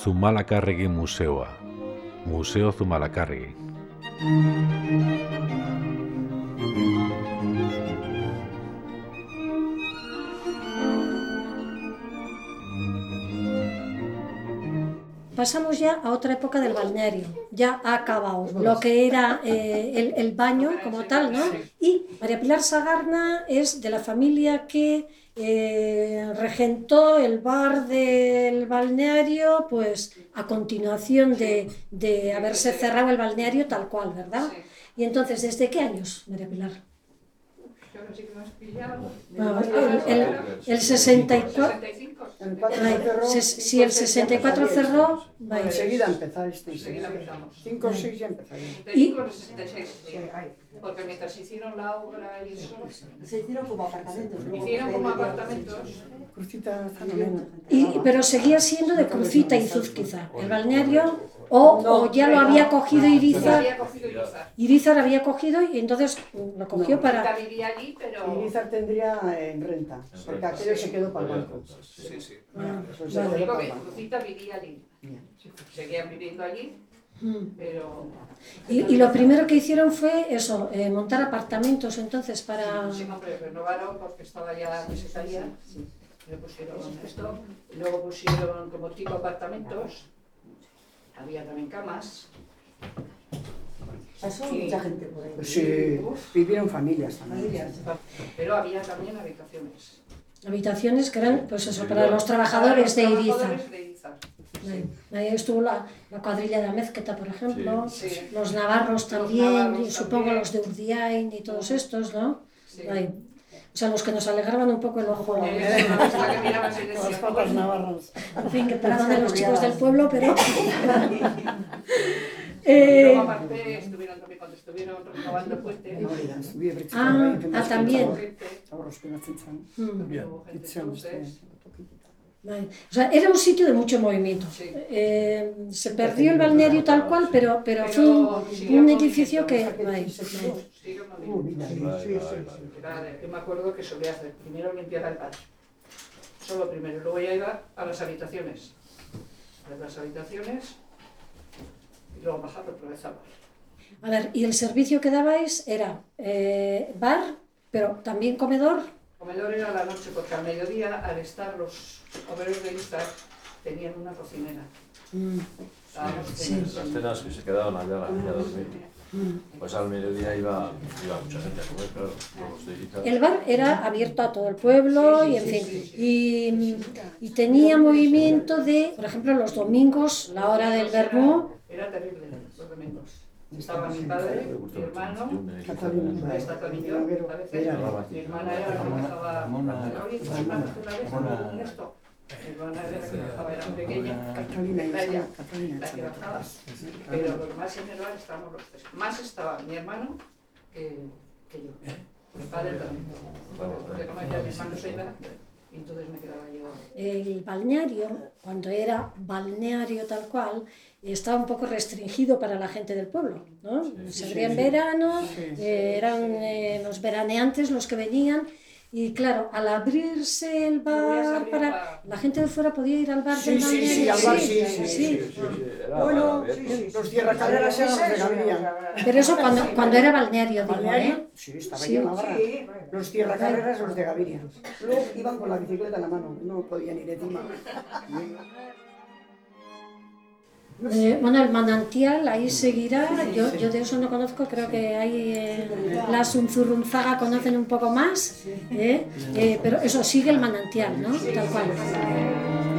Zumalakarregi Museoa. Museo Zumalakarregi. Pasamos ya a otra época del balneario. Ya ha acabado lo que era eh, el, el baño como tal, ¿no? Y María Pilar Sagarna es de la familia que eh, regentó el bar del balneario, pues a continuación de, de haberse cerrado el balneario tal cual, ¿verdad? Y entonces, ¿desde qué años, María Pilar? Ahora sí que me has pillado. Ah, el, el, el 64. El 4 Ay, cerró, se- si el 64 cerró, vaya. Enseguida empezaste. Enseguida empezamos. 5 o 6 ya empezaría. De 5 o 66, sí. Porque mientras hicieron la obra y eso, Se hicieron como apartamentos. luego hicieron como apartamentos. Y, pero seguía siendo de Crucita y Zuzquiza, el balneario, o, o ya lo había cogido Irizar, había cogido Irizar. Irizar había cogido y entonces lo cogió No. para... Vivía allí, pero... Irizar tendría en renta, porque aquello se quedó para el banco. Sí, sí. Ah, que el banco. Crucita vivía allí. Seguían viviendo allí, Mm. pero... Y, y lo primero que hicieron fue eso, eh, montar apartamentos entonces para... Sí, hombre, renovaron porque estaba ya necesaria. Le pusieron esto, luego pusieron como tipo apartamentos. Había también camas. Pasó mucha gente por ahí. Sí, vivieron familias también. Familias. Pero había también habitaciones. Habitaciones que eran, pues eso, para los trabajadores de. Trabajadores de Irizar. Ahí, ahí estuvo la, la cuadrilla de Amezqueta, por ejemplo, Sí. los navarros también, navarros y supongo también. los de Urdiain y todos estos, ¿no? Sí. Ahí. O sea, los que nos alegraban un poco el ojo. Con decías, las papas navarras. En fin, que perdonen los chicos del pueblo, pero... Eh, luego aparte estuvieron también cuando estuvieron renovando el puente. Hori zubie bertzik Ah, ah, también. O sea, era un sitio de mucho movimiento. Sí. Eh, se perdió el balneario tal cual, pero, pero fue un, un edificio que... vale, yo me acuerdo que solía hacer primero limpiar el bar. Solo primero. Luego ya iba a las habitaciones. A las habitaciones. Y luego bajaba otra vez al bar. A ver, y el servicio que dabais era eh, bar, pero también comedor. Comedor era a la noche, porque al mediodía, al estar los obreros de Izar, tenían una cocinera. Estábamos Sí. cenas. Las cenas que se quedaban allá a la niña a dormir. Pues al mediodía iba, iba mucha gente a comer, claro. Los de. El bar era abierto a todo el pueblo y en Sí, fin. sí, sí. Y, y tenía movimiento de, por ejemplo, los domingos, la hora del vermú. Era terrible los domingos. Estaba mi padre, mi hermano, también yo, a veces. Mi hermana era la que vez un esto. Mi hermana era la que dejaba, era pequeña. Catalina la que bajaba. Pero los más en bar estábamos los tres. Más estaba mi hermano que, que yo. Mi padre también. Porque como ya mi hermano se iba, entonces me quedaba yo. El balneario, cuando era balneario tal cual, estaba un poco restringido para la gente del pueblo. ¿no? Se abría en verano, eh, eran eh, los veraneantes los que venían. Y claro, al abrirse el bar, para, bar. la gente de fuera podía ir al bar Sí, del sí, sí, al bar sí, sí, sí. Bueno, los los de Gaviria. Pero eso cuando, cuando era balneario, digo, ¿eh? Sí, estaba en. Sí, Los tierracarreras, los de Gaviria. Luego iban con la bicicleta en la mano, no podían ir encima. Eh, bueno, el manantial ahí seguirá. Yo, yo de eso no conozco, creo que hay eh, la Sunzurrunzaga conocen un poco más, ¿eh? Eh, pero eso sigue el manantial, ¿no? Tal cual.